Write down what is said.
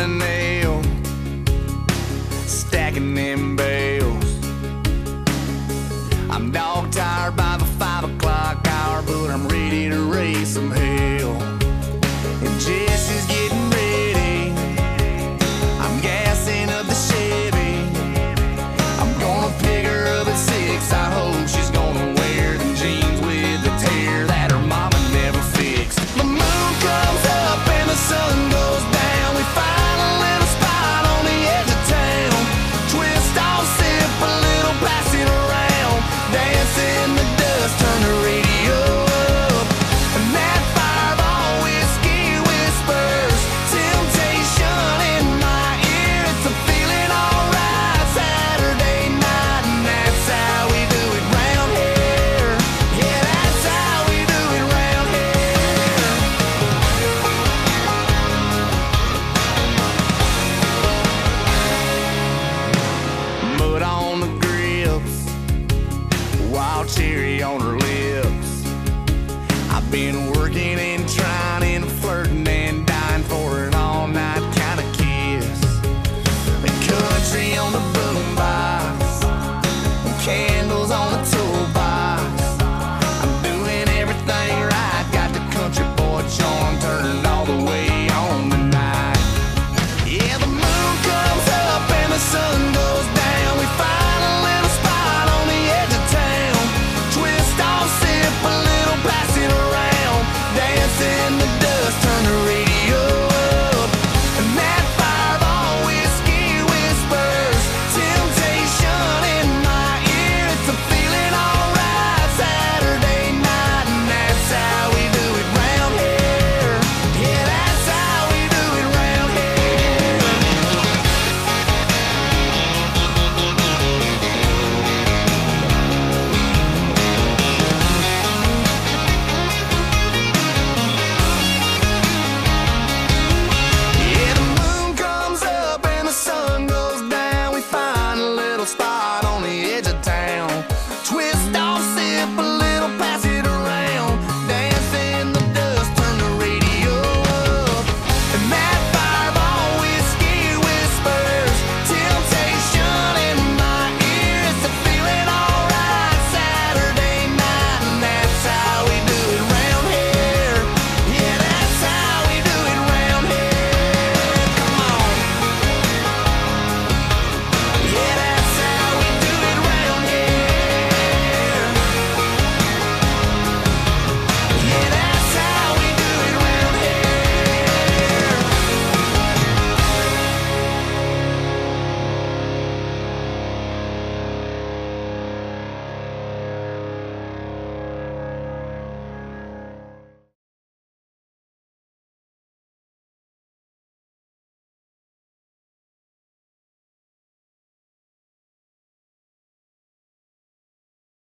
and cherry on her lips. I've been working in.